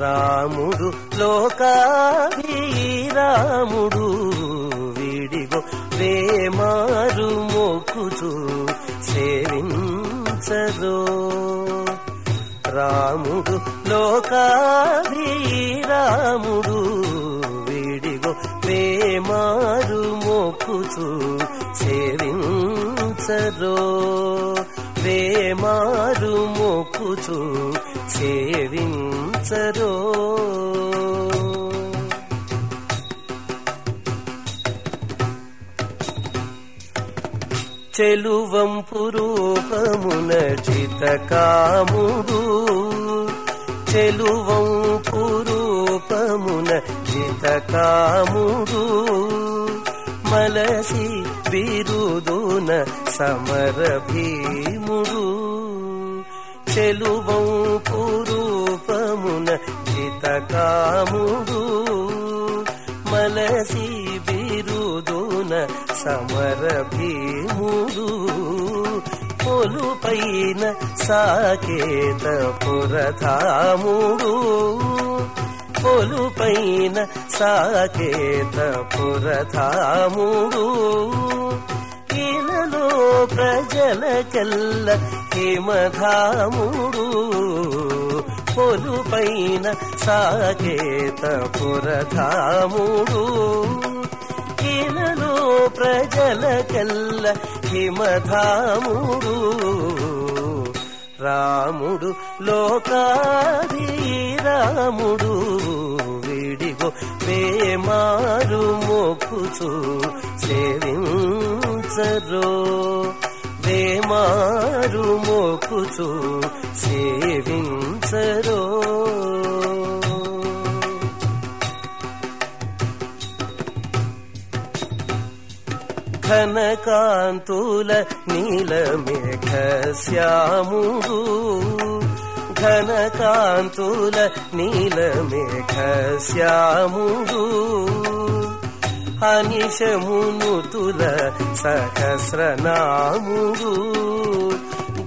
రాముడు లోకాభిరాముడు వీడిగో ప్రేమారు మొక్కుచు సేవించరో రాముడు లోకాభిరాముడు వీడిగో వేమారు మొక్కుచు సేవించరో వేమారు సేవి సేవించరో చెలువంపు రూపమున జితకాముడు చెలువంపు రూపమున జితకాముడు మలసి బిరుదున సమర భీముడు చెలువంపు రూపమున జితకాముడు. మలసి బిరుదున సమర భీముడు పొలుపైన సాకేత పురధాముడు పొలుపైన సాకేత పురధాముడు ఇలలో ప్రజలకెల్ల హిమధాముడు. పొలుపైన సాకేత పురధాముడు ప్రజల ప్రజలకెల్ల హిమధాముడు. రాముడు లోకాభిరాముడు విడిగో ప్రేమారు మొక్కుచు సేవించరో. వేమారు మొక్కుచు సేవించరో ఘనకాంతుల నీలమేఘ శ్యాముడు ఘనకాంతుల నీలమేఘ శ్యాముడు అనిశమునుతుల సహస్రనాముడు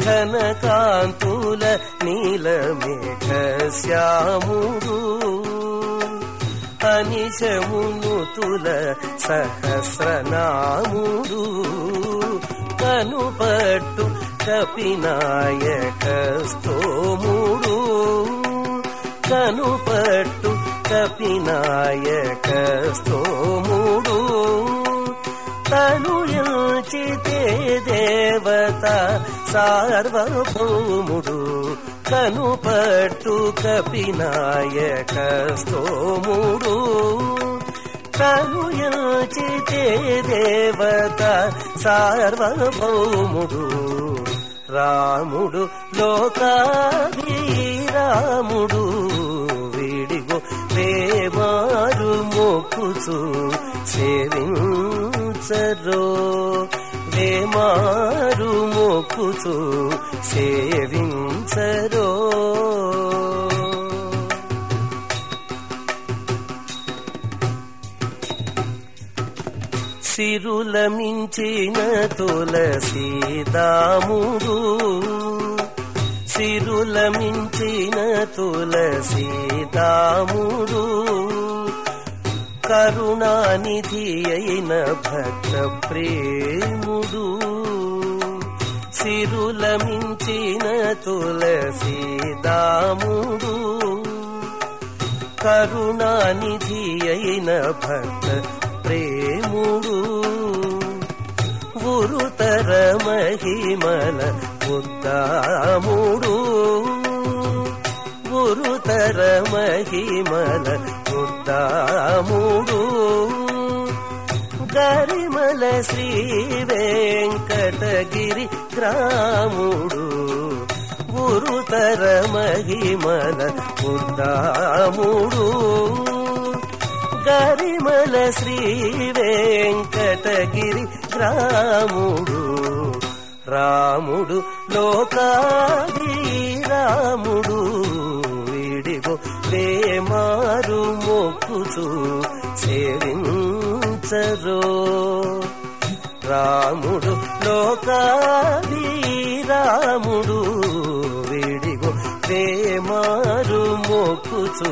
ఘన ఘనకాంతుల నీలమేఘ శ్యాముడు. అనిశమును తుల సహస్రనాముడు. కనుపట్టు కపినాయక స్తోముడు. కనుపట్టు కపినాయక స్తోముడు. తను ఎల్చితే దేవత సార్వభౌముడు కనుపట్టు కపినాయక స్తోముడు. తను యోచితే దేవత సార్వభౌముడు. రాముడు లోకాభిరాముడు. వీడిగో వేమారు మొక్కుచు సేవించరో. మారు మొక్కుతూ సేవించరో. సిరుల మించిన తులసీదాముడు సిరుల మించిన తులసీదాముడు కరుణానిధి అయిన భక్త ప్రేముడు సిరుల మించిన తులసీదాముడు కరుణానిధి అయిన భక్త ప్రేముడు గురుతర మహిమల ఉద్దాముడు గురుతర మహిమల ఉద్దాముడు గరిమల శ్రీ వెంకటగిరి గ్రాముడు. గురుతర మహిమల ఉద్దాముడు గరిమల శ్రీ వెంకటగిరి రాముడు రాముడు లోకాది రాముడు. ప్రేమారు మొక్కుతూ సేవించరో రాముడు లోకాది రాముడు విడిగో ప్రేమారు మొక్కుతూ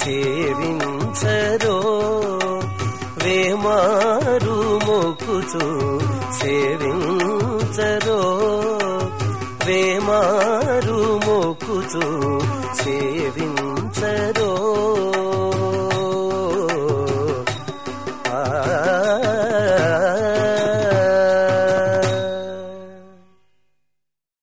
సేవించరో ప్రేమారు మొక్కుతూ సేవించరో ప్రేమారు మొక్కుతూ సేవించరో